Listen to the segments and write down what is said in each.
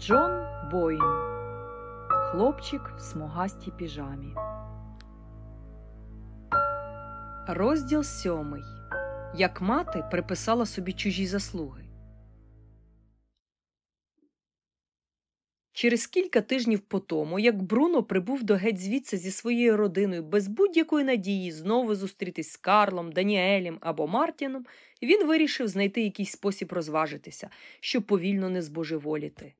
Джон Боїн Хлопчик в смугастій піжамі. Розділ сьомий. Як мати приписала собі чужі заслуги. Через кілька тижнів по тому, як Бруно прибув до геть звідси зі своєю родиною без будь-якої надії знову зустрітись з Карлом, Даніелем або Мартіном, він вирішив знайти якийсь спосіб розважитися, щоб повільно не збожеволіти.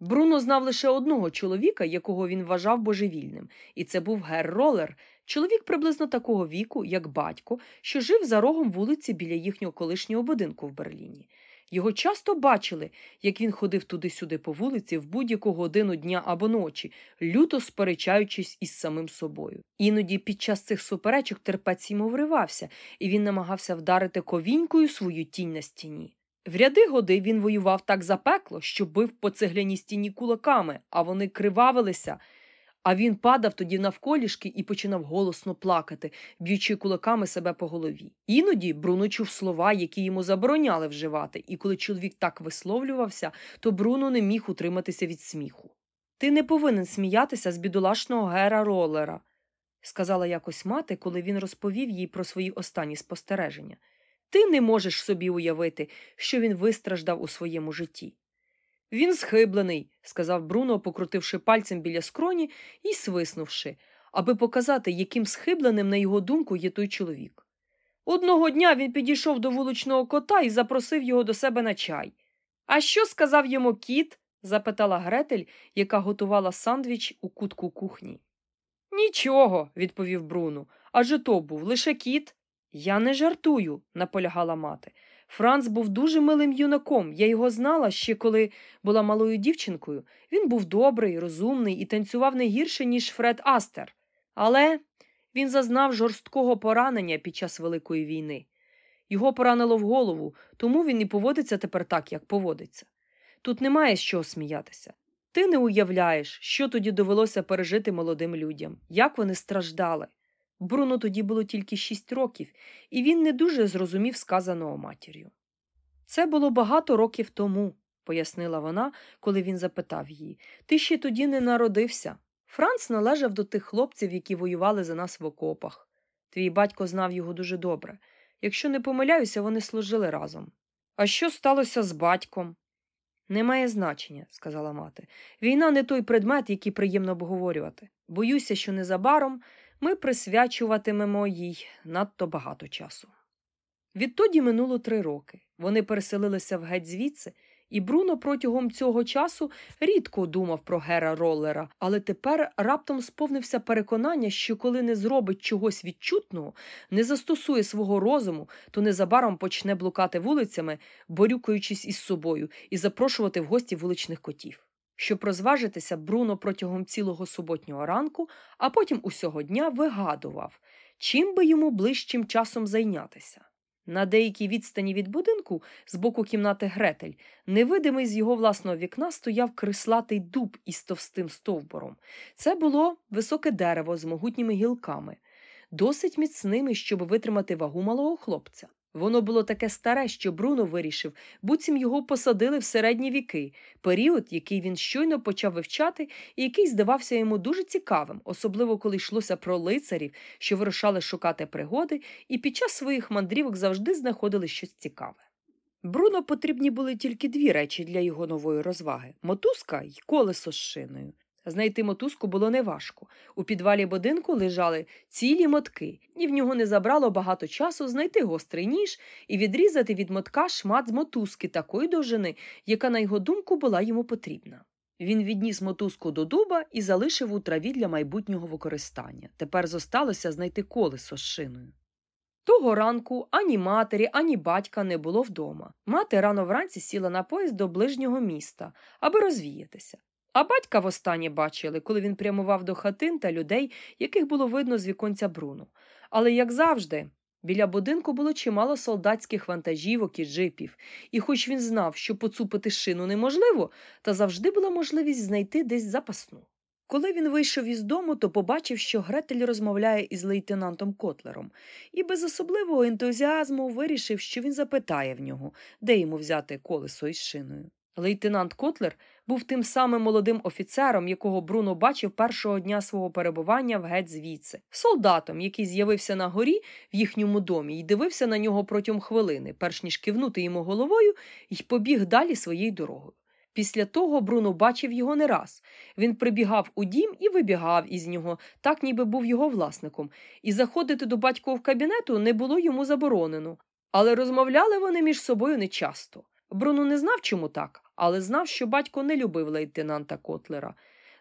Бруно знав лише одного чоловіка, якого він вважав божевільним, і це був Гер Ролер, чоловік приблизно такого віку, як батько, що жив за рогом вулиці біля їхнього колишнього будинку в Берліні. Його часто бачили, як він ходив туди-сюди по вулиці в будь-яку годину дня або ночі, люто сперечаючись із самим собою. Іноді під час цих суперечок терпець йому вривався, і він намагався вдарити ковінькою свою тінь на стіні. В ряди годи він воював так запекло, що бив по цегляній стіні кулаками, а вони кривавилися. А він падав тоді навколішки і починав голосно плакати, б'ючи кулаками себе по голові. Іноді Бруно чув слова, які йому забороняли вживати, і коли чоловік так висловлювався, то Бруно не міг утриматися від сміху. Ти не повинен сміятися з бідолашного гера ролера, сказала якось мати, коли він розповів їй про свої останні спостереження. Ти не можеш собі уявити, що він вистраждав у своєму житті. Він схиблений, сказав Бруно, покрутивши пальцем біля скроні і свиснувши, аби показати, яким схибленим, на його думку, є той чоловік. Одного дня він підійшов до вуличного кота і запросив його до себе на чай. А що сказав йому кіт? запитала Гретель, яка готувала сандвіч у кутку кухні. Нічого, відповів Бруно. Адже то був лише кіт. Я не жартую, наполягала мати. Франц був дуже милим юнаком. Я його знала ще коли була малою дівчинкою. Він був добрий, розумний і танцював не гірше, ніж Фред Астер. Але він зазнав жорсткого поранення під час Великої війни. Його поранило в голову, тому він і поводиться тепер так, як поводиться. Тут немає з чого сміятися. Ти не уявляєш, що тоді довелося пережити молодим людям, як вони страждали. Бруно тоді було тільки шість років, і він не дуже зрозумів сказаного матір'ю. Це було багато років тому, пояснила вона, коли він запитав її. Ти ще тоді не народився. Франц належав до тих хлопців, які воювали за нас в окопах. Твій батько знав його дуже добре. Якщо не помиляюся, вони служили разом. А що сталося з батьком? Немає значення, сказала мати. Війна не той предмет, який приємно обговорювати. Боюся, що незабаром ми присвячуватимемо їй надто багато часу. Відтоді минуло три роки. Вони переселилися в геть звідси, і Бруно протягом цього часу рідко думав про Гера Роллера, але тепер раптом сповнився переконання, що коли не зробить чогось відчутного, не застосує свого розуму, то незабаром почне блукати вулицями, борюкаючись із собою, і запрошувати в гості вуличних котів. Щоб розважитися, Бруно протягом цілого суботнього ранку, а потім усього дня вигадував, чим би йому ближчим часом зайнятися. На деякій відстані від будинку, з боку кімнати Гретель, невидимий з його власного вікна стояв крислатий дуб із товстим стовбуром. Це було високе дерево з могутніми гілками, досить міцними, щоб витримати вагу малого хлопця. Воно було таке старе, що Бруно вирішив, буцім його посадили в середні віки, період, який він щойно почав вивчати, і який здавався йому дуже цікавим, особливо коли йшлося про лицарів, що вирушали шукати пригоди, і під час своїх мандрівок завжди знаходили щось цікаве. Бруно потрібні були тільки дві речі для його нової розваги мотузка й колесо з шиною. Знайти мотузку було неважко. У підвалі будинку лежали цілі мотки, і в нього не забрало багато часу знайти гострий ніж і відрізати від мотка шмат з мотузки такої довжини, яка, на його думку, була йому потрібна. Він відніс мотузку до дуба і залишив у траві для майбутнього використання. Тепер зосталося знайти колесо з шиною. Того ранку ані матері, ані батька не було вдома. Мати рано вранці сіла на поїзд до ближнього міста, аби розвіятися. А батька востаннє бачили, коли він прямував до хатин та людей, яких було видно з віконця Бруну. Але, як завжди, біля будинку було чимало солдатських вантажівок і джипів, і хоч він знав, що поцупити шину неможливо, та завжди була можливість знайти десь запасну. Коли він вийшов із дому, то побачив, що Гретель розмовляє із лейтенантом Котлером, і без особливого ентузіазму вирішив, що він запитає в нього, де йому взяти колесо із шиною. Лейтенант Котлер був тим самим молодим офіцером, якого Бруно бачив першого дня свого перебування в геть звідси, солдатом, який з'явився на горі в їхньому домі і дивився на нього протягом хвилини, перш ніж кивнути йому головою і побіг далі своєю дорогою. Після того Бруно бачив його не раз. Він прибігав у дім і вибігав із нього, так ніби був його власником, і заходити до батькового кабінету не було йому заборонено. Але розмовляли вони між собою нечасто. Бруно не знав, чому так, але знав, що батько не любив лейтенанта Котлера.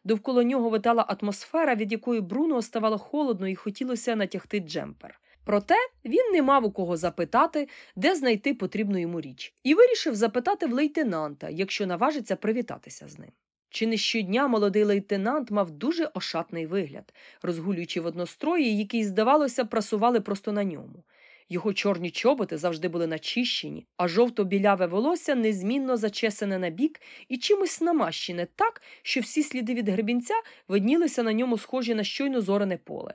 Довкола нього витала атмосфера, від якої Бруно ставало холодно і хотілося натягти джемпер. Проте він не мав у кого запитати, де знайти потрібну йому річ, і вирішив запитати в лейтенанта, якщо наважиться привітатися з ним. Чи не щодня молодий лейтенант мав дуже ошатний вигляд, розгулюючи в однострої, який, здавалося, прасували просто на ньому. Його чорні чоботи завжди були начищені, а жовто-біляве волосся незмінно зачесане на бік і чимось намащене так, що всі сліди від гребінця виднілися на ньому схожі на щойно зорене поле.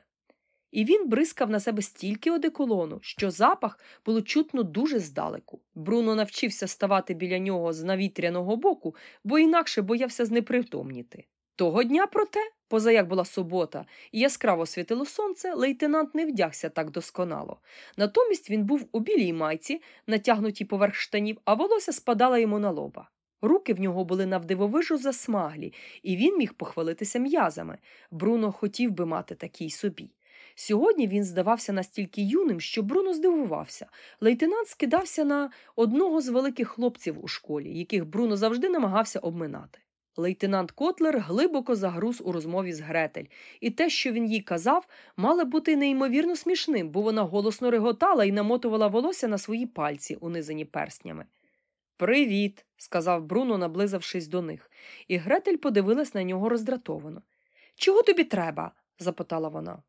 І він бризкав на себе стільки одеколону, що запах було чутно дуже здалеку. Бруно навчився ставати біля нього з навітряного боку, бо інакше боявся знепритомніти. Того дня, проте, поза як була субота, і яскраво світило сонце, лейтенант не вдягся так досконало. Натомість він був у білій майці, натягнутій поверх штанів, а волосся спадало йому на лоба. Руки в нього були навдивовижу засмаглі, і він міг похвалитися м'язами. Бруно хотів би мати такий собі. Сьогодні він здавався настільки юним, що Бруно здивувався. Лейтенант скидався на одного з великих хлопців у школі, яких Бруно завжди намагався обминати. Лейтенант Котлер глибоко загруз у розмові з Гретель, і те, що він їй казав, мало бути неймовірно смішним, бо вона голосно реготала і намотувала волосся на свої пальці, унизані перснями. Привіт, сказав Бруно, наблизавшись до них, і Гретель подивилась на нього роздратовано. Чого тобі треба? запитала вона.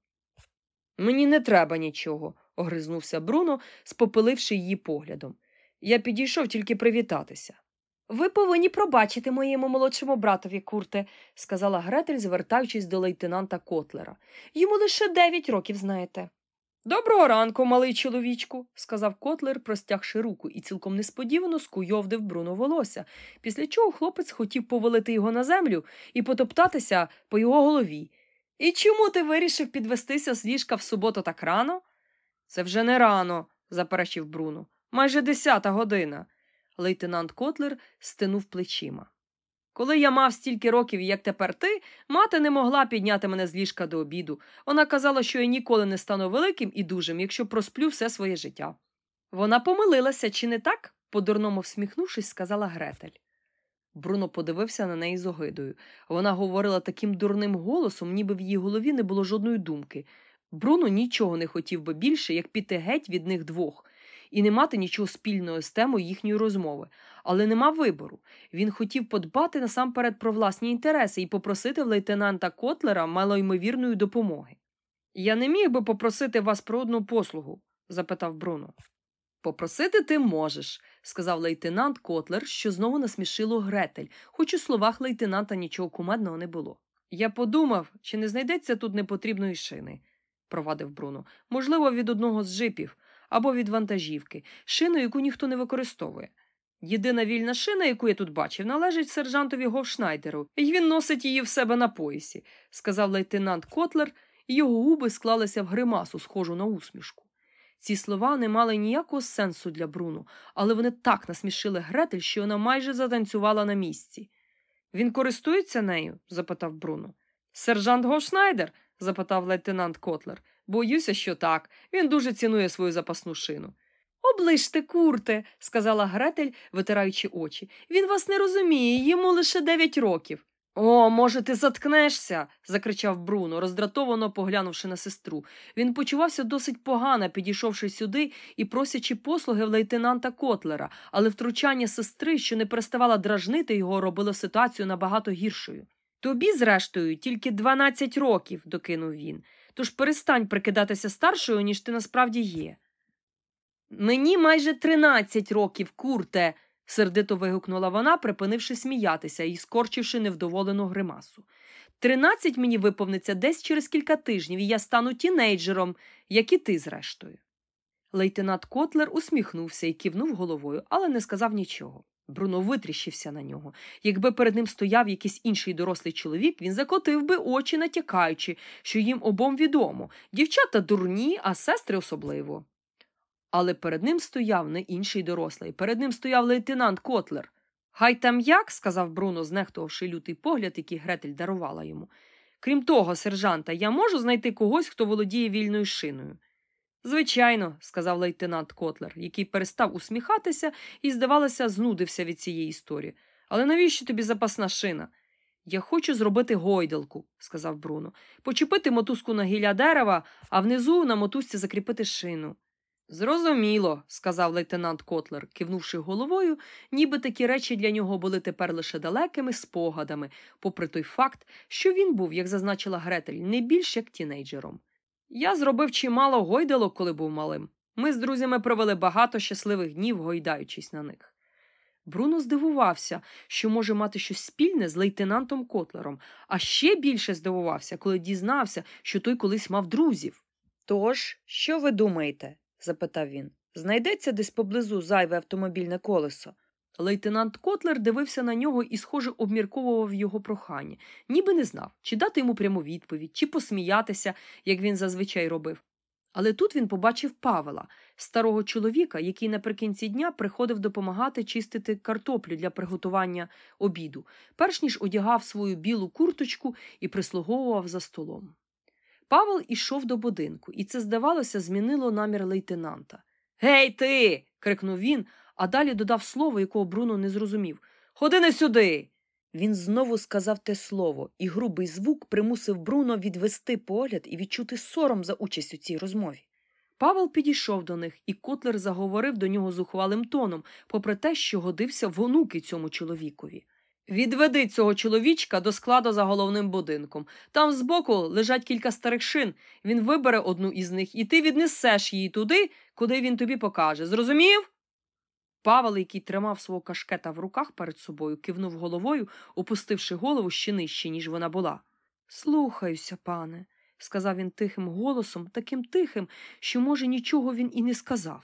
Мені не треба нічого, огризнувся Бруно, спопиливши її поглядом. Я підійшов тільки привітатися. Ви повинні пробачити моєму молодшому братові, курте, сказала Гретель, звертаючись до лейтенанта Котлера. Йому лише дев'ять років, знаєте. Доброго ранку, малий чоловічку, сказав Котлер, простягши руку, і цілком несподівано скуйовдив Бруно волосся, після чого хлопець хотів повалити його на землю і потоптатися по його голові. І чому ти вирішив підвестися з ліжка в суботу так рано? Це вже не рано, заперечив Бруно. Майже десята година. Лейтенант Котлер стинув плечима. Коли я мав стільки років, як тепер ти, мати не могла підняти мене з ліжка до обіду. Вона казала, що я ніколи не стану великим і дужим, якщо просплю все своє життя. Вона помилилася, чи не так? по-дурному всміхнувшись, сказала Гретель. Бруно подивився на неї з огидою. Вона говорила таким дурним голосом, ніби в її голові не було жодної думки. Бруно нічого не хотів би більше, як піти геть від них двох, і не мати нічого спільного з темою їхньої розмови, але не мав вибору. Він хотів подбати насамперед про власні інтереси і попросити в лейтенанта Котлера малоймовірної допомоги. Я не міг би попросити вас про одну послугу? запитав Бруно. Попросити ти можеш, сказав лейтенант Котлер, що знову насмішило Гретель, хоч у словах лейтенанта нічого кумедного не було. Я подумав, чи не знайдеться тут непотрібної шини, провадив Бруно. Можливо, від одного з джипів або від вантажівки, шину, яку ніхто не використовує. Єдина вільна шина, яку я тут бачив, належить сержантові Говшнайдеру, і він носить її в себе на поясі, сказав лейтенант Котлер, і його губи склалися в гримасу, схожу на усмішку. Ці слова не мали ніякого сенсу для Бруно, але вони так насмішили Гретель, що вона майже затанцювала на місці. Він користується нею? запитав Бруно. Сержант Говшнайдер? запитав лейтенант Котлер. Боюся, що так. Він дуже цінує свою запасну шину. Оближте, курте, сказала Гретель, витираючи очі. Він вас не розуміє, йому лише дев'ять років. О, може, ти заткнешся, закричав Бруно, роздратовано поглянувши на сестру. Він почувався досить погано, підійшовши сюди і просячи послуги в лейтенанта Котлера, але втручання сестри, що не переставала дражнити його, робило ситуацію набагато гіршою. Тобі, зрештою, тільки дванадцять років, докинув він, тож перестань прикидатися старшою, ніж ти насправді є. Мені майже тринадцять років, курте сердито вигукнула вона, припинивши сміятися і скорчивши невдоволену гримасу. Тринадцять мені виповниться десь через кілька тижнів, і я стану тінейджером, як і ти, зрештою. Лейтенант Котлер усміхнувся і кивнув головою, але не сказав нічого. Бруно витріщився на нього. Якби перед ним стояв якийсь інший дорослий чоловік, він закотив би очі, натякаючи, що їм обом відомо. Дівчата дурні, а сестри особливо. Але перед ним стояв не інший дорослий, перед ним стояв лейтенант Котлер. Хай там як, сказав Бруно, знехтувавши лютий погляд, який Гретель дарувала йому. Крім того, сержанта, я можу знайти когось, хто володіє вільною шиною. Звичайно, сказав лейтенант Котлер, який перестав усміхатися і, здавалося, знудився від цієї історії. Але навіщо тобі запасна шина? Я хочу зробити гойдалку, сказав Бруно, почепити мотузку на гілля дерева, а внизу на мотузці закріпити шину. Зрозуміло, сказав лейтенант Котлер, кивнувши головою, ніби такі речі для нього були тепер лише далекими спогадами, попри той факт, що він був, як зазначила Гретель, не більш як тінейджером. Я зробив чимало гойдалок, коли був малим. Ми з друзями провели багато щасливих днів, гойдаючись на них. Бруно здивувався, що може мати щось спільне з лейтенантом Котлером, а ще більше здивувався, коли дізнався, що той колись мав друзів. Тож, що ви думаєте? запитав він. Знайдеться десь поблизу зайве автомобільне колесо. Лейтенант Котлер дивився на нього і, схоже, обмірковував його прохання, ніби не знав, чи дати йому пряму відповідь, чи посміятися, як він зазвичай робив. Але тут він побачив Павела, старого чоловіка, який наприкінці дня приходив допомагати чистити картоплю для приготування обіду, перш ніж одягав свою білу курточку і прислуговував за столом. Павел ішов до будинку, і це, здавалося, змінило намір лейтенанта. Гей, ти. крикнув він, а далі додав слово, якого Бруно не зрозумів. Ходи не сюди. Він знову сказав те слово, і грубий звук примусив Бруно відвести погляд і відчути сором за участь у цій розмові. Павел підійшов до них, і Котлер заговорив до нього зухвалим тоном, попри те, що годився в онуки цьому чоловікові. Відведи цього чоловічка до складу за головним будинком. Там збоку лежать кілька старих шин. Він вибере одну із них, і ти віднесеш її туди, куди він тобі покаже. Зрозумів? Павел, який тримав свого кашкета в руках перед собою, кивнув головою, опустивши голову ще нижче, ніж вона була. Слухаюся, пане, сказав він тихим голосом, таким тихим, що, може, нічого він і не сказав.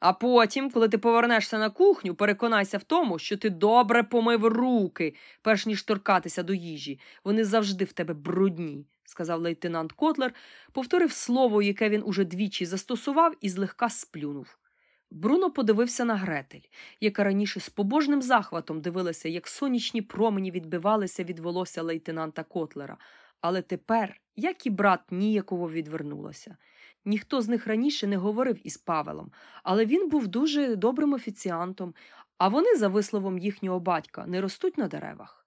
А потім, коли ти повернешся на кухню, переконайся в тому, що ти добре помив руки, перш ніж торкатися до їжі. Вони завжди в тебе брудні, сказав лейтенант Котлер, повторив слово, яке він уже двічі застосував, і злегка сплюнув. Бруно подивився на Гретель, яка раніше з побожним захватом дивилася, як сонячні промені відбивалися від волосся лейтенанта Котлера, але тепер, як і брат, ніяково відвернулася. Ніхто з них раніше не говорив із Павелом, але він був дуже добрим офіціантом, а вони, за висловом їхнього батька, не ростуть на деревах.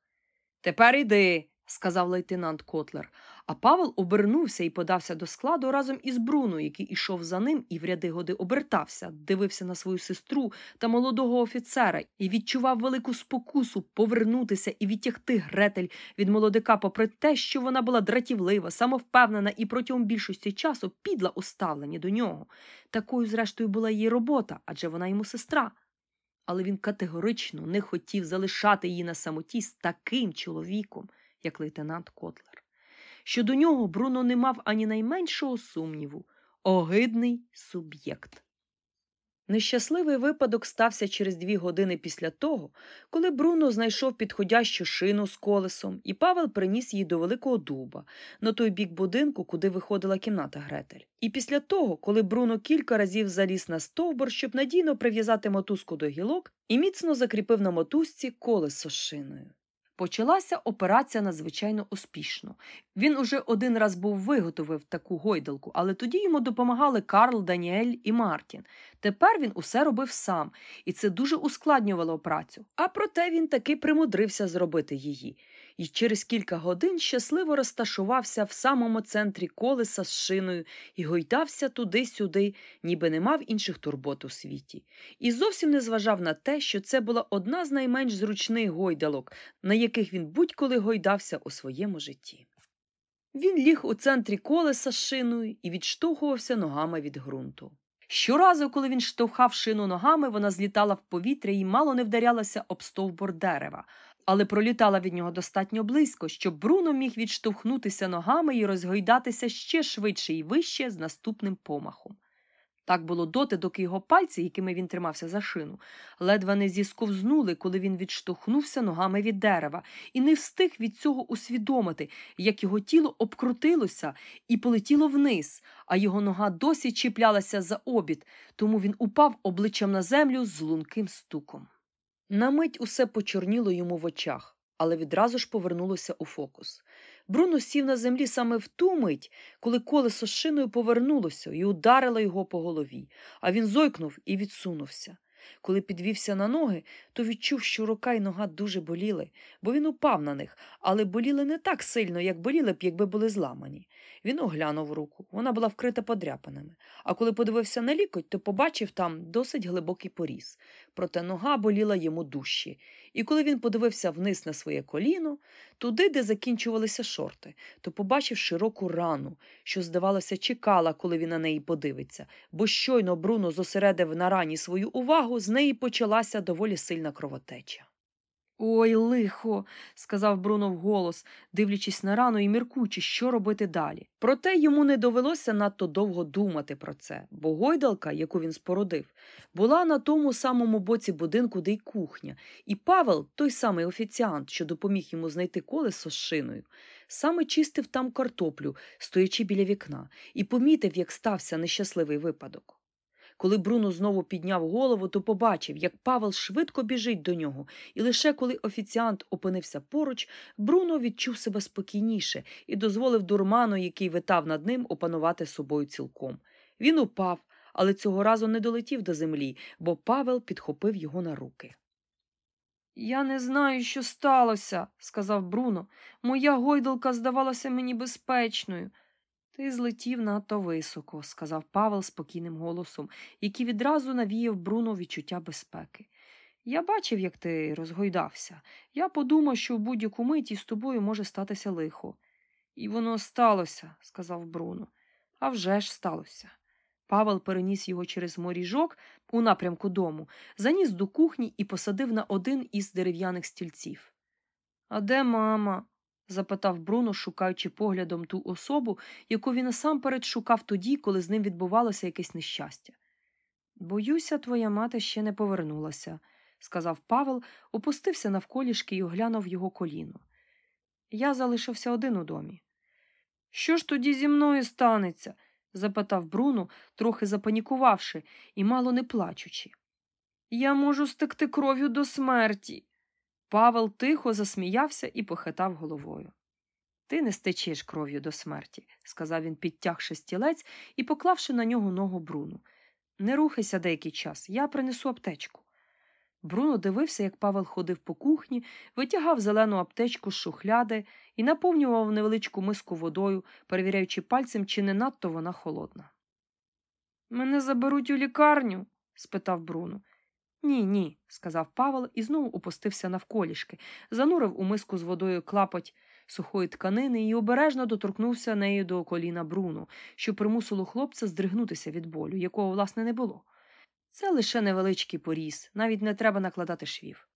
Тепер іди, сказав лейтенант Котлер, а Павел обернувся і подався до складу разом із Бруно, який ішов за ним і в ряди годи обертався, дивився на свою сестру та молодого офіцера і відчував велику спокусу повернутися і відтягти Гретель від молодика, попри те, що вона була дратівлива, самовпевнена і протягом більшості часу підла у ставленні до нього. Такою, зрештою, була її робота, адже вона йому сестра. Але він категорично не хотів залишати її на самоті з таким чоловіком, як лейтенант Котлер. Щодо нього Бруно не мав ані найменшого сумніву огидний суб'єкт. Нещасливий випадок стався через дві години після того, коли Бруно знайшов підходящу шину з колесом, і Павел приніс її до Великого дуба, на той бік будинку, куди виходила кімната Гретель. І після того, коли Бруно кілька разів заліз на стовбур, щоб надійно прив'язати мотузку до гілок, і міцно закріпив на мотузці колесо з шиною. Почалася операція надзвичайно успішно. Він уже один раз був виготовив таку гойдалку, але тоді йому допомагали Карл, Даніель і Мартін. Тепер він усе робив сам, і це дуже ускладнювало працю. А проте він таки примудрився зробити її і через кілька годин щасливо розташувався в самому центрі колеса з шиною і гойдався туди-сюди, ніби не мав інших турбот у світі, і зовсім не зважав на те, що це була одна з найменш зручних гойдалок, на яких він будь-коли гойдався у своєму житті. Він ліг у центрі колеса з шиною і відштовхувався ногами від ґрунту. Щоразу, коли він штовхав шину ногами, вона злітала в повітря і мало не вдарялася об стовбур дерева, але пролітала від нього достатньо близько, щоб Бруно міг відштовхнутися ногами і розгойдатися ще швидше і вище з наступним помахом. Так було доти, доки його пальці, якими він тримався за шину, ледве не зісковзнули, коли він відштовхнувся ногами від дерева, і не встиг від цього усвідомити, як його тіло обкрутилося і полетіло вниз, а його нога досі чіплялася за обід, тому він упав обличчям на землю з лунким стуком. На мить усе почорніло йому в очах, але відразу ж повернулося у фокус. Бруно сів на землі саме в ту мить, коли колесо з шиною повернулося і ударило його по голові, а він зойкнув і відсунувся. Коли підвівся на ноги, то відчув, що рука й нога дуже боліли, бо він упав на них, але боліли не так сильно, як боліли б, якби були зламані. Він оглянув руку, вона була вкрита подряпинами. А коли подивився на лікоть, то побачив там досить глибокий поріз. Проте нога боліла йому дужче. І коли він подивився вниз на своє коліно, туди, де закінчувалися шорти, то побачив широку рану, що, здавалося, чекала, коли він на неї подивиться, бо щойно Бруно зосередив на рані свою увагу, з неї почалася доволі сильна кровотеча. Ой, лихо, сказав Бруно вголос, дивлячись на рану і міркуючи, що робити далі. Проте йому не довелося надто довго думати про це, бо гойдалка, яку він спорудив, була на тому самому боці будинку, де й кухня, і Павел, той самий офіціант, що допоміг йому знайти колесо з шиною, саме чистив там картоплю, стоячи біля вікна, і помітив, як стався нещасливий випадок. Коли Бруно знову підняв голову, то побачив, як Павел швидко біжить до нього, і лише коли офіціант опинився поруч, Бруно відчув себе спокійніше і дозволив дурману, який витав над ним, опанувати собою цілком. Він упав, але цього разу не долетів до землі, бо Павел підхопив його на руки. Я не знаю, що сталося, сказав Бруно. Моя гойдалка здавалася мені безпечною. Ти злетів надто високо, сказав Павел спокійним голосом, який відразу навіяв Бруно відчуття безпеки. Я бачив, як ти розгойдався. Я подумав, що в будь-яку миті з тобою може статися лихо. І воно сталося, сказав Бруно. «А вже ж сталося. Павел переніс його через моріжок у напрямку дому, заніс до кухні і посадив на один із дерев'яних стільців. А де мама? Запитав Бруно, шукаючи поглядом ту особу, яку він насамперед шукав тоді, коли з ним відбувалося якесь нещастя. Боюся, твоя мати ще не повернулася, сказав Павел, опустився навколішки і оглянув його коліно. Я залишився один у домі. Що ж тоді зі мною станеться? запитав Бруно, трохи запанікувавши і мало не плачучи. Я можу стекти кров'ю до смерті. Павел тихо засміявся і похитав головою. Ти не стечеш кров'ю до смерті, сказав він, підтягши стілець і поклавши на нього ногу Бруну. Не рухайся деякий час, я принесу аптечку. Бруно дивився, як Павел ходив по кухні, витягав зелену аптечку з шухляди і наповнював невеличку миску водою, перевіряючи пальцем, чи не надто вона холодна. Мене заберуть у лікарню? спитав Бруно. Ні, ні, сказав Павел і знову опустився навколішки, занурив у миску з водою клапоть сухої тканини і обережно доторкнувся нею до коліна Бруну, що примусило хлопця здригнутися від болю, якого, власне, не було. Це лише невеличкий поріз, навіть не треба накладати швів.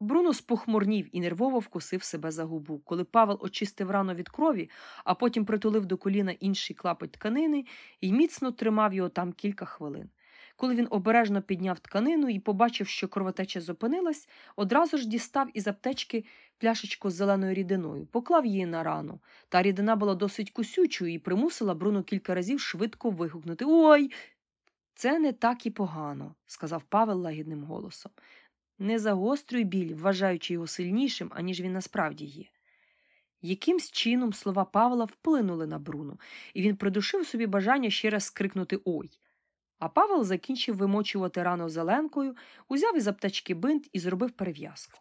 Бруно спохмурнів і нервово вкусив себе за губу, коли Павел очистив рану від крові, а потім притулив до коліна інший клапоть тканини і міцно тримав його там кілька хвилин. Коли він обережно підняв тканину і побачив, що кровотеча зупинилась, одразу ж дістав із аптечки пляшечку з зеленою рідиною, поклав її на рану. Та рідина була досить кусючою і примусила Бруно кілька разів швидко вигукнути Ой! Це не так і погано, сказав Павел лагідним голосом. Не загострюй біль, вважаючи його сильнішим, аніж він насправді є. Якимсь чином слова Павла вплинули на Бруно, і він придушив собі бажання ще раз скрикнути Ой. А Павел закінчив вимочувати рану зеленкою, узяв із аптечки бинт і зробив перев'язку.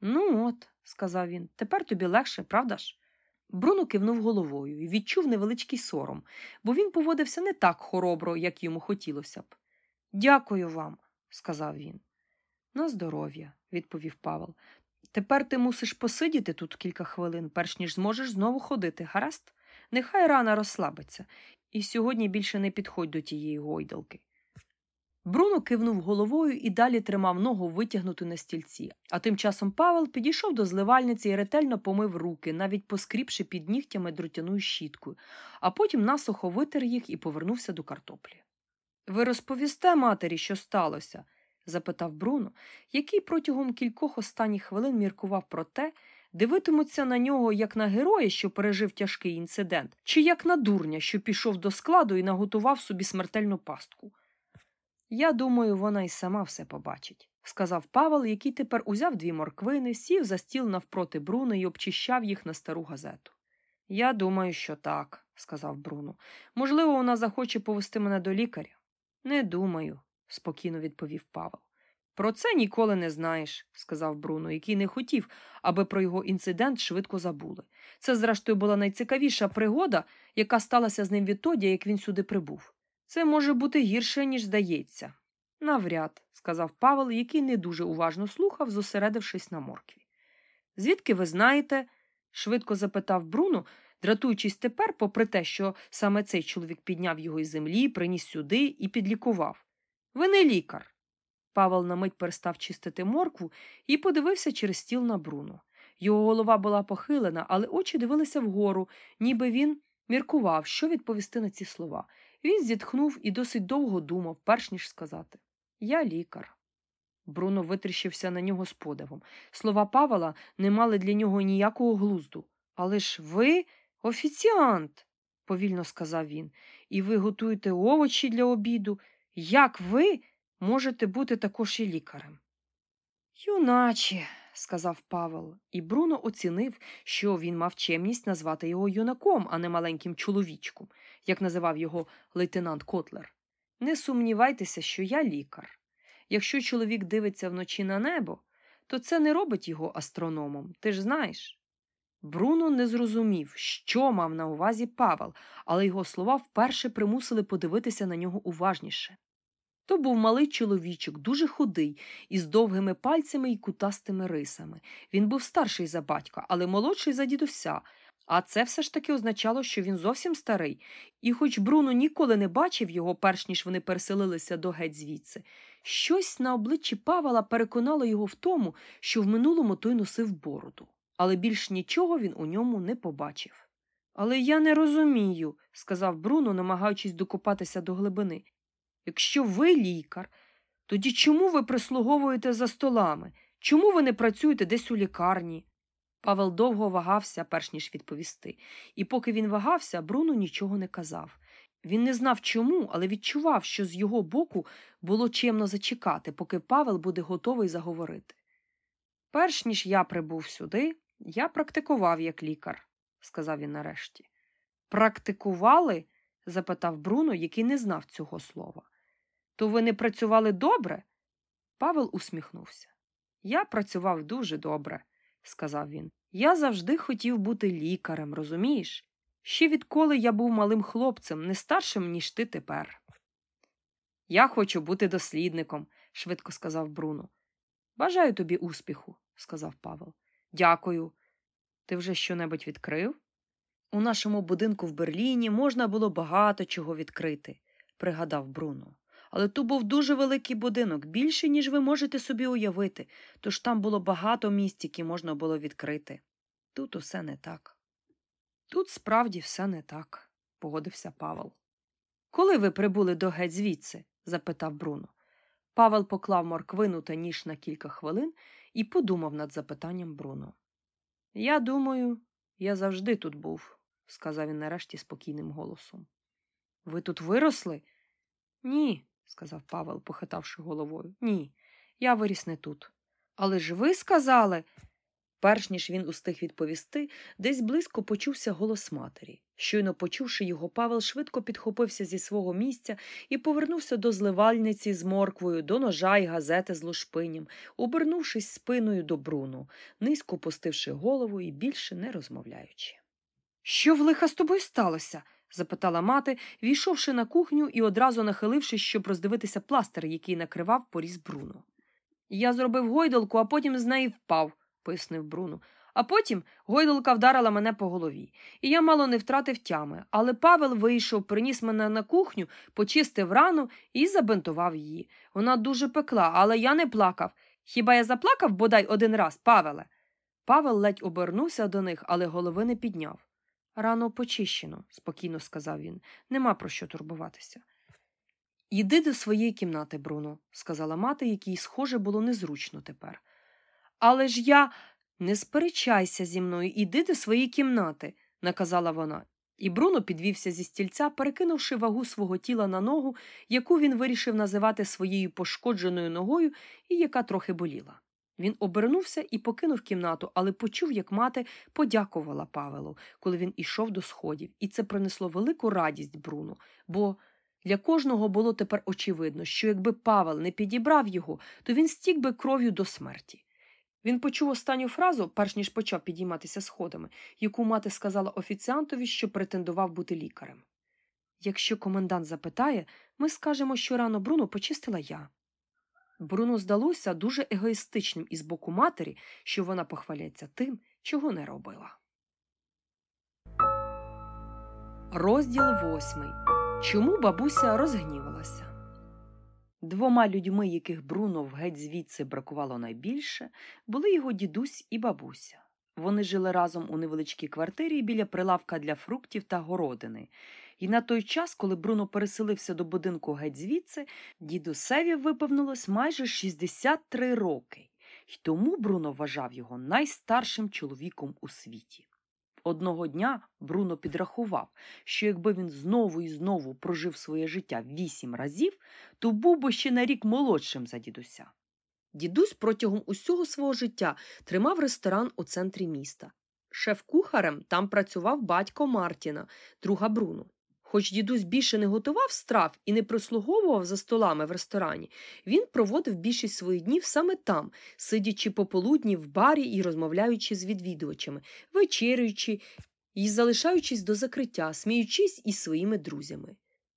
Ну, от, сказав він, тепер тобі легше, правда ж? Бруно кивнув головою і відчув невеличкий сором, бо він поводився не так хоробро, як йому хотілося б. Дякую вам, сказав він. На здоров'я, відповів Павел. Тепер ти мусиш посидіти тут кілька хвилин, перш ніж зможеш знову ходити, гаразд? Нехай рана розслабиться, і сьогодні більше не підходь до тієї гойдалки. Бруно кивнув головою і далі тримав ногу витягнуту на стільці, а тим часом Павел підійшов до зливальниці і ретельно помив руки, навіть поскріпши під нігтями дротяною щіткою, а потім насухо витер їх і повернувся до картоплі. Ви розповісте матері, що сталося? запитав Бруно, який протягом кількох останніх хвилин міркував про те, дивитимуться на нього як на героя, що пережив тяжкий інцидент, чи як на дурня, що пішов до складу і наготував собі смертельну пастку. Я думаю, вона й сама все побачить, сказав Павел, який тепер узяв дві морквини, сів за стіл навпроти Бруно і обчищав їх на стару газету. Я думаю, що так, сказав Бруно. Можливо, вона захоче повести мене до лікаря. Не думаю, спокійно відповів Павел. Про це ніколи не знаєш, сказав Бруно, який не хотів, аби про його інцидент швидко забули. Це, зрештою, була найцікавіша пригода, яка сталася з ним відтоді, як він сюди прибув. Це може бути гірше, ніж здається. Навряд, сказав Павел, який не дуже уважно слухав, зосередившись на моркві. Звідки ви знаєте? швидко запитав Бруно, дратуючись тепер, попри те, що саме цей чоловік підняв його із землі, приніс сюди і підлікував. Ви не лікар. Павел на мить перестав чистити моркву і подивився через стіл на Бруно. Його голова була похилена, але очі дивилися вгору, ніби він міркував, що відповісти на ці слова. Він зітхнув і досить довго думав, перш ніж сказати Я лікар. Бруно витріщився на нього з подивом. Слова Павла не мали для нього ніякого глузду. Але ж ви офіціант, повільно сказав він, і ви готуєте овочі для обіду. Як ви можете бути також і лікарем? Юначе, сказав Павел, і Бруно оцінив, що він мав чемність назвати його юнаком, а не маленьким чоловічком, як називав його лейтенант Котлер. Не сумнівайтеся, що я лікар. Якщо чоловік дивиться вночі на небо, то це не робить його астрономом, ти ж знаєш. Бруно не зрозумів, що мав на увазі Павел, але його слова вперше примусили подивитися на нього уважніше. То був малий чоловічок, дуже худий, із довгими пальцями і кутастими рисами. Він був старший за батька, але молодший за дідуся. А це все ж таки означало, що він зовсім старий, і хоч Бруно ніколи не бачив його, перш ніж вони переселилися до геть звідси, щось на обличчі Павела переконало його в тому, що в минулому той носив бороду, але більш нічого він у ньому не побачив. Але я не розумію, сказав Бруно, намагаючись докопатися до глибини. Якщо ви лікар, тоді чому ви прислуговуєте за столами? Чому ви не працюєте десь у лікарні? Павел довго вагався, перш ніж відповісти, і поки він вагався, Бруно нічого не казав. Він не знав чому, але відчував, що з його боку було чемно зачекати, поки Павел буде готовий заговорити. Перш ніж я прибув сюди, я практикував як лікар, сказав він нарешті. Практикували? запитав Бруно, який не знав цього слова. То ви не працювали добре? Павел усміхнувся. Я працював дуже добре, сказав він. Я завжди хотів бути лікарем, розумієш? Ще відколи я був малим хлопцем, не старшим, ніж ти тепер. Я хочу бути дослідником, швидко сказав Бруно. Бажаю тобі успіху, сказав Павел. Дякую. Ти вже щонебудь відкрив? У нашому будинку в Берліні можна було багато чого відкрити, пригадав Бруно. Але то був дуже великий будинок, більше, ніж ви можете собі уявити, тож там було багато місць, які можна було відкрити. Тут усе не так. Тут справді все не так, погодився Павел. Коли ви прибули до геть звідси? запитав Бруно. Павел поклав морквину та ніж на кілька хвилин і подумав над запитанням Бруно. Я думаю, я завжди тут був, сказав він нарешті спокійним голосом. Ви тут виросли? Ні, сказав Павел, похитавши головою. Ні, я виріс не тут. Але ж ви сказали. Перш ніж він устиг відповісти, десь близько почувся голос матері. Щойно почувши його, Павел швидко підхопився зі свого місця і повернувся до зливальниці з морквою, до ножа й газети з лушпиням, обернувшись спиною до Бруну, низько пустивши голову і більше не розмовляючи. Що в лиха з тобою сталося? Запитала мати, війшовши на кухню і одразу нахилившись, щоб роздивитися пластир, який накривав поріз Бруно. Я зробив гойдалку, а потім з неї впав, пояснив Бруно. А потім гойдалка вдарила мене по голові, і я мало не втратив тями, але Павел вийшов, приніс мене на кухню, почистив рану і забинтував її. Вона дуже пекла, але я не плакав. Хіба я заплакав бодай один раз, Павеле? Павел ледь обернувся до них, але голови не підняв. Рано почищено, спокійно сказав він. Нема про що турбуватися. Йди до своєї кімнати, Бруно, сказала мати, якій, схоже, було незручно тепер. Але ж я не сперечайся зі мною, іди до своєї кімнати, наказала вона. І Бруно підвівся зі стільця, перекинувши вагу свого тіла на ногу, яку він вирішив називати своєю пошкодженою ногою і яка трохи боліла. Він обернувся і покинув кімнату, але почув, як мати подякувала Павелу, коли він ішов до сходів, і це принесло велику радість Бруну, бо для кожного було тепер очевидно, що якби Павел не підібрав його, то він стік би кров'ю до смерті. Він почув останню фразу, перш ніж почав підійматися сходами, яку мати сказала офіціантові, що претендував бути лікарем. Якщо комендант запитає, ми скажемо, що рано Бруно почистила я. Бруно здалося дуже егоїстичним із боку матері, що вона похваляється тим, чого не робила. Розділ восьмий. Чому бабуся розгнівалася? Двома людьми, яких Бруно в геть звідси бракувало найбільше, були його дідусь і бабуся. Вони жили разом у невеличкій квартирі біля прилавка для фруктів та городини. І на той час, коли Бруно переселився до будинку геть звідси, дідусеві виповнилось майже 63 роки, І тому Бруно вважав його найстаршим чоловіком у світі. Одного дня Бруно підрахував, що якби він знову і знову прожив своє життя вісім разів, то був би ще на рік молодшим за дідуся. Дідусь протягом усього свого життя тримав ресторан у центрі міста. Шеф-кухарем там працював батько Мартіна, друга Бруно. Хоч дідусь більше не готував страв і не прислуговував за столами в ресторані, він проводив більшість своїх днів саме там, сидячи пополудні в барі і розмовляючи з відвідувачами, вечерюючи і залишаючись до закриття, сміючись із своїми друзями.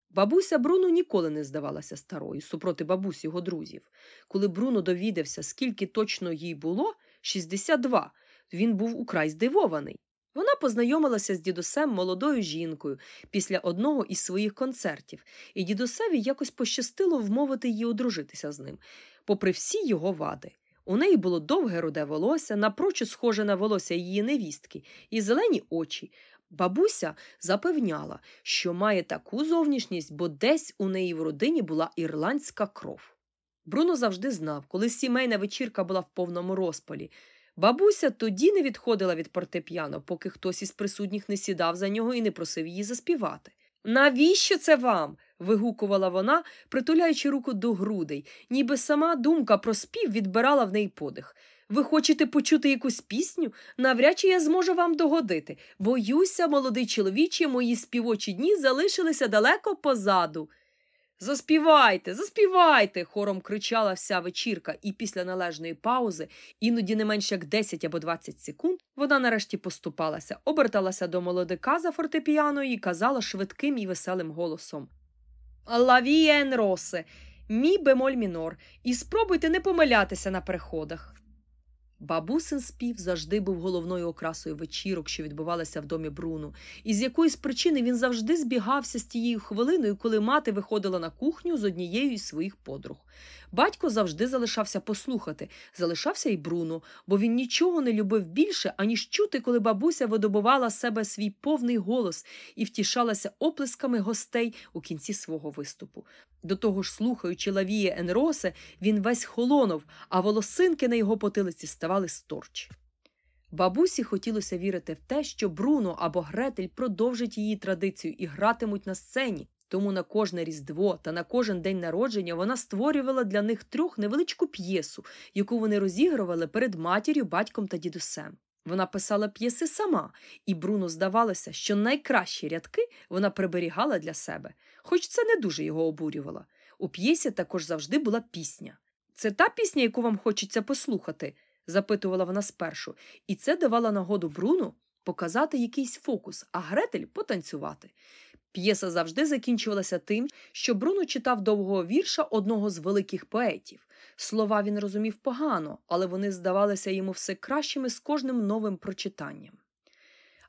Бабуся Бруно ніколи не здавалася старою супроти бабусі його друзів. Коли Бруно довідався, скільки точно їй було 62, він був украй здивований. Вона познайомилася з дідусем молодою жінкою після одного із своїх концертів, і дідусеві якось пощастило вмовити її одружитися з ним, попри всі його вади. У неї було довге руде волосся, напрочуд схоже на волосся її невістки, і зелені очі. Бабуся запевняла, що має таку зовнішність, бо десь у неї в родині була ірландська кров. Бруно завжди знав, коли сімейна вечірка була в повному розпалі. Бабуся тоді не відходила від фортепіано, поки хтось із присутніх не сідав за нього і не просив її заспівати. Навіщо це вам? вигукувала вона, притуляючи руку до грудей, ніби сама думка про спів відбирала в неї подих. Ви хочете почути якусь пісню? Навряд чи я зможу вам догодити. Боюся, молодий чоловіче, мої співочі дні залишилися далеко позаду. Заспівайте, заспівайте, хором кричала вся вечірка, і після належної паузи, іноді не менш як 10 або 20 секунд, вона нарешті поступалася, оберталася до молодика за фортепіано і казала швидким і веселим голосом. Лавієн росе, мі бемоль мінор, і спробуйте не помилятися на переходах. Бабусин спів завжди був головною окрасою вечірок, що відбувалися в домі Бруну, і з якоїсь причини він завжди збігався з тією хвилиною, коли мати виходила на кухню з однією із своїх подруг. Батько завжди залишався послухати, залишався й Бруно, бо він нічого не любив більше, аніж чути, коли бабуся видобувала себе свій повний голос і втішалася оплесками гостей у кінці свого виступу. До того ж, слухаючи лавіє Енросе, він весь холонув, а волосинки на його потилиці ставали сторч. Бабусі хотілося вірити в те, що Бруно або Гретель продовжать її традицію і гратимуть на сцені, тому на кожне різдво та на кожен день народження вона створювала для них трьох невеличку п'єсу, яку вони розігрували перед матір'ю, батьком та дідусем. Вона писала п'єси сама, і Бруно здавалося, що найкращі рядки вона приберігала для себе, хоч це не дуже його обурювало. У п'єсі також завжди була пісня. Це та пісня, яку вам хочеться послухати? Запитувала вона спершу, і це давало нагоду Бруну показати якийсь фокус, а Гретель потанцювати. П'єса завжди закінчувалася тим, що Бруно читав довгого вірша одного з великих поетів. Слова він розумів погано, але вони здавалися йому все кращими з кожним новим прочитанням.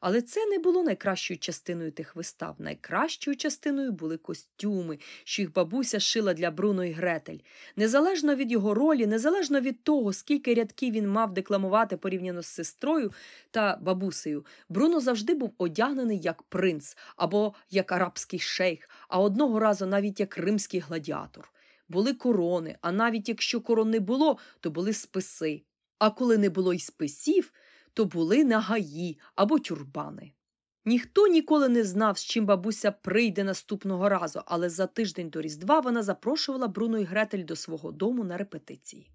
Але це не було найкращою частиною тих вистав. Найкращою частиною були костюми, що їх бабуся шила для Бруно і Гретель. Незалежно від його ролі, незалежно від того, скільки рядків він мав декламувати порівняно з сестрою та бабусею, Бруно завжди був одягнений як принц або як арабський шейх, а одного разу навіть як римський гладіатор. Були корони, а навіть якщо корон не було, то були списи. А коли не було й списів, то були нагаї або тюрбани. Ніхто ніколи не знав, з чим бабуся прийде наступного разу, але за тиждень до Різдва вона запрошувала Бруно і Гретель до свого дому на репетиції.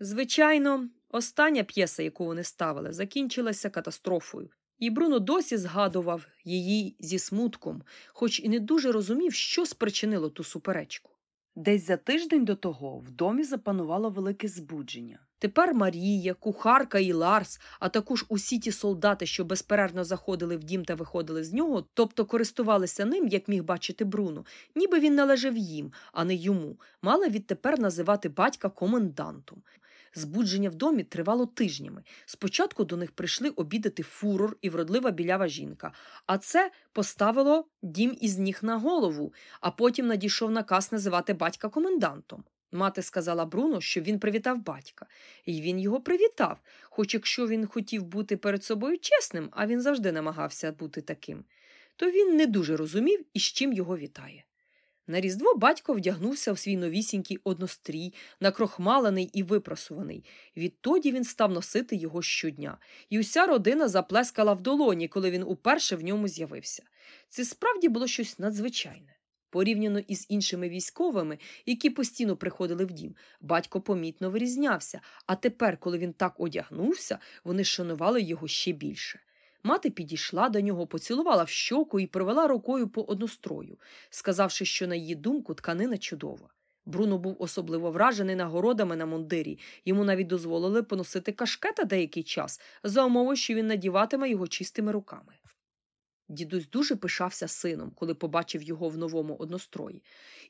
Звичайно, остання п'єса, яку вони ставили, закінчилася катастрофою, і Бруно досі згадував її зі смутком, хоч і не дуже розумів, що спричинило ту суперечку. Десь за тиждень до того в домі запанувало велике збудження. Тепер Марія, кухарка і Ларс, а також усі ті солдати, що безперервно заходили в дім та виходили з нього, тобто користувалися ним, як міг бачити Бруно, ніби він належав їм, а не йому, мали відтепер називати батька комендантом. Збудження в домі тривало тижнями. Спочатку до них прийшли обідати фурор і вродлива білява жінка, а це поставило дім із ніг на голову, а потім надійшов наказ називати батька комендантом. Мати сказала Бруно, що він привітав батька, і він його привітав, хоч якщо він хотів бути перед собою чесним, а він завжди намагався бути таким, то він не дуже розумів, із чим його вітає. На Різдво батько вдягнувся в свій новісінький однострій, накрохмалений і випросуваний. Відтоді він став носити його щодня, і уся родина заплескала в долоні, коли він уперше в ньому з'явився. Це справді було щось надзвичайне. Порівняно із іншими військовими, які постійно приходили в дім, батько помітно вирізнявся, а тепер, коли він так одягнувся, вони шанували його ще більше. Мати підійшла до нього, поцілувала в щоку і провела рукою по однострою, сказавши, що, на її думку, тканина чудова. Бруно був особливо вражений нагородами на мундирі. Йому навіть дозволили поносити кашкета деякий час, за умови, що він надіватиме його чистими руками. Дідусь дуже пишався сином, коли побачив його в новому однострої,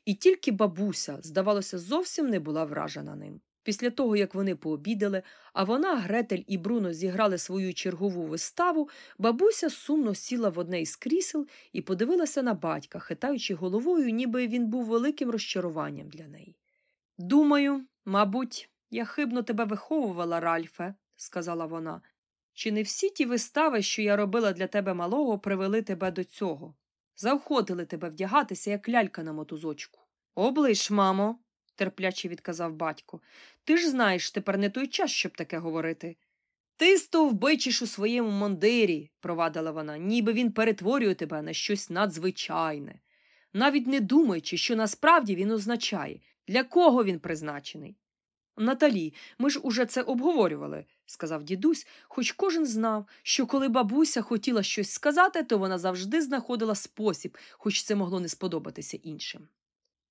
і тільки бабуся, здавалося, зовсім не була вражена ним. Після того, як вони пообідали, а вона, Гретель і Бруно зіграли свою чергову виставу, бабуся сумно сіла в одне із крісел і подивилася на батька, хитаючи головою, ніби він був великим розчаруванням для неї. Думаю, мабуть, я хибно тебе виховувала, Ральфе, сказала вона. Чи не всі ті вистави, що я робила для тебе малого, привели тебе до цього? Заохотили тебе вдягатися, як лялька на мотузочку. Облиш, мамо, терпляче відказав батько. Ти ж знаєш, тепер не той час, щоб таке говорити. Ти стовбичиш у своєму мондирі, провадила вона, ніби він перетворює тебе на щось надзвичайне, навіть не думаючи, що насправді він означає, для кого він призначений. Наталі, ми ж уже це обговорювали, сказав дідусь, хоч кожен знав, що коли бабуся хотіла щось сказати, то вона завжди знаходила спосіб, хоч це могло не сподобатися іншим.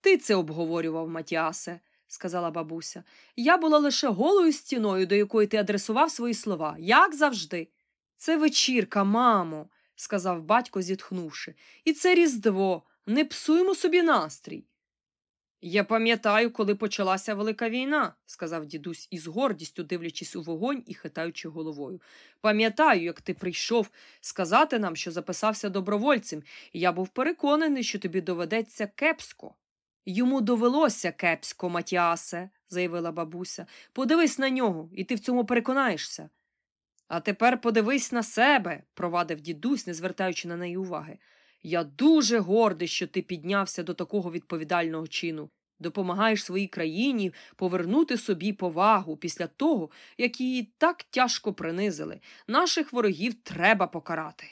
Ти це обговорював, Матіасе, сказала бабуся. Я була лише голою стіною, до якої ти адресував свої слова, як завжди. Це вечірка, мамо, сказав батько, зітхнувши, і це Різдво. Не псуймо собі настрій. Я пам'ятаю, коли почалася велика війна, сказав дідусь із гордістю дивлячись у вогонь і хитаючи головою. Пам'ятаю, як ти прийшов сказати нам, що записався добровольцем, і я був переконаний, що тобі доведеться кепсько. Йому довелося кепсько, Матіасе, заявила бабуся. Подивись на нього, і ти в цьому переконаєшся. А тепер подивись на себе, провадив дідусь, не звертаючи на неї уваги. Я дуже гордий, що ти піднявся до такого відповідального чину. Допомагаєш своїй країні повернути собі повагу після того, як її так тяжко принизили. Наших ворогів треба покарати.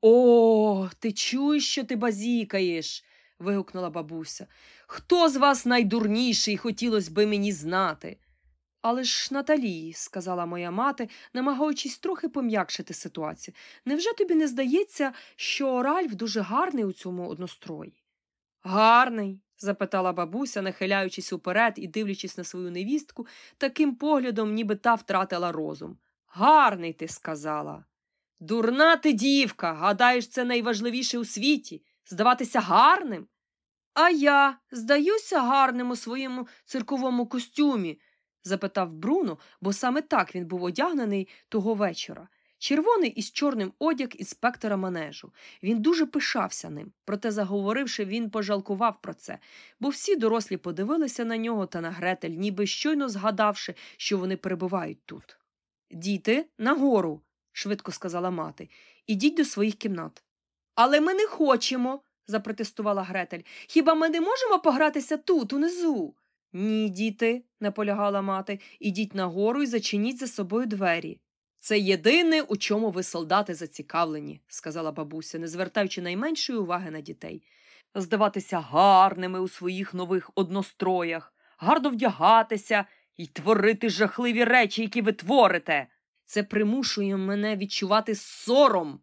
О, ти чуєш, що ти базікаєш? вигукнула бабуся. Хто з вас найдурніший, хотілося би мені знати? Але ж, Наталі, сказала моя мати, намагаючись трохи пом'якшити ситуацію, невже тобі не здається, що Ральф дуже гарний у цьому однострої? Гарний, запитала бабуся, нахиляючись уперед і дивлячись на свою невістку, таким поглядом, ніби та втратила розум. Гарний, ти сказала. Дурна ти дівка, гадаєш, це найважливіше у світі здаватися гарним? А я здаюся гарним у своєму цирковому костюмі? Запитав Бруно, бо саме так він був одягнений того вечора. Червоний із чорним одяг інспектора манежу. Він дуже пишався ним, проте, заговоривши, він пожалкував про це, бо всі дорослі подивилися на нього та на Гретель, ніби щойно згадавши, що вони перебувають тут. Діти, нагору, швидко сказала мати, ідіть до своїх кімнат. Але ми не хочемо, запротестувала Гретель. Хіба ми не можемо погратися тут, унизу? Ні, діти, наполягала мати, ідіть нагору і зачиніть за собою двері. Це єдине, у чому ви, солдати, зацікавлені, сказала бабуся, не звертаючи найменшої уваги на дітей. Здаватися гарними у своїх нових одностроях, гарно вдягатися і творити жахливі речі, які ви творите. Це примушує мене відчувати сором.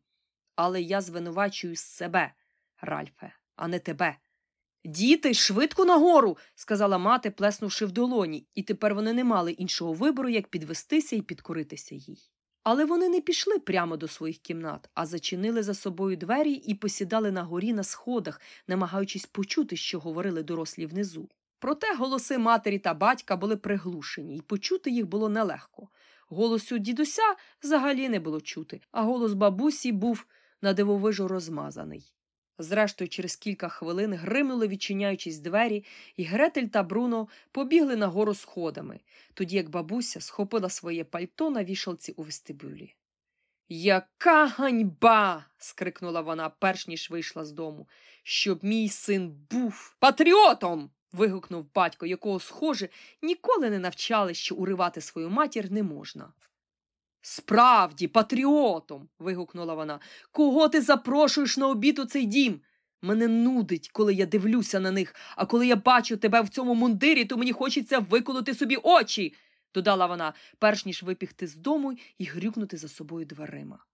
Але я звинувачую себе, Ральфе, а не тебе. Діти, швидко нагору, сказала мати, плеснувши в долоні, і тепер вони не мали іншого вибору, як підвестися і підкоритися їй. Але вони не пішли прямо до своїх кімнат, а зачинили за собою двері і посідали на горі на сходах, намагаючись почути, що говорили дорослі внизу. Проте голоси матері та батька були приглушені, і почути їх було нелегко. Голосу дідуся взагалі не було чути, а голос бабусі був надивовижу розмазаний. Зрештою, через кілька хвилин гримнули, відчиняючись двері, і Гретель та Бруно побігли нагору сходами, тоді як бабуся схопила своє пальто на вішалці у вестибюлі. Яка ганьба. скрикнула вона, перш ніж вийшла з дому, щоб мій син був патріотом. вигукнув батько, якого, схоже, ніколи не навчали, що уривати свою матір не можна. Справді, патріотом. вигукнула вона. Кого ти запрошуєш на обід у цей дім? Мене нудить, коли я дивлюся на них, а коли я бачу тебе в цьому мундирі, то мені хочеться виколоти собі очі, додала вона, перш ніж випігти з дому і грюкнути за собою дверима.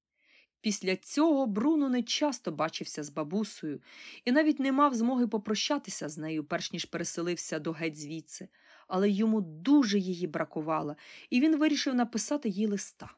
Після цього Бруно не часто бачився з бабусею і навіть не мав змоги попрощатися з нею, перш ніж переселився до геть звідси, але йому дуже її бракувало, і він вирішив написати їй листа.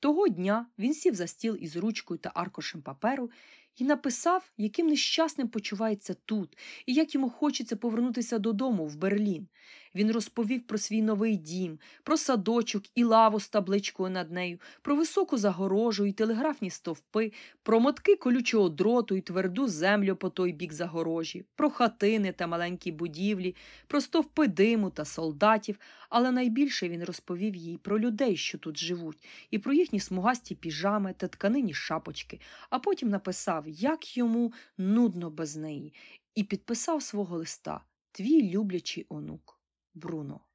Того дня він сів за стіл із ручкою та аркушем паперу і написав, яким нещасним почувається тут, і як йому хочеться повернутися додому в Берлін. Він розповів про свій новий дім, про садочок і лаву з табличкою над нею, про високу загорожу і телеграфні стовпи, про мотки колючого дроту і тверду землю по той бік загорожі, про хатини та маленькі будівлі, про стовпи диму та солдатів, але найбільше він розповів їй про людей, що тут живуть, і про їхні смугасті піжами та тканині шапочки, а потім написав, як йому нудно без неї, і підписав свого листа Твій люблячий онук. Бруно.